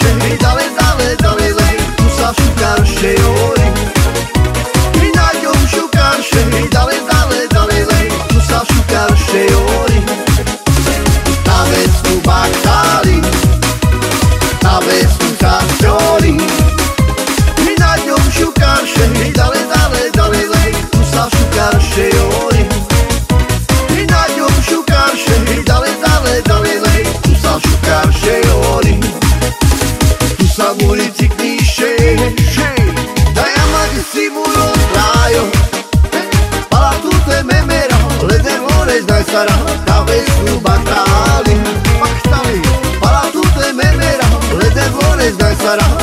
水，batali, ali, para tudo é te memera, le devores gaisara.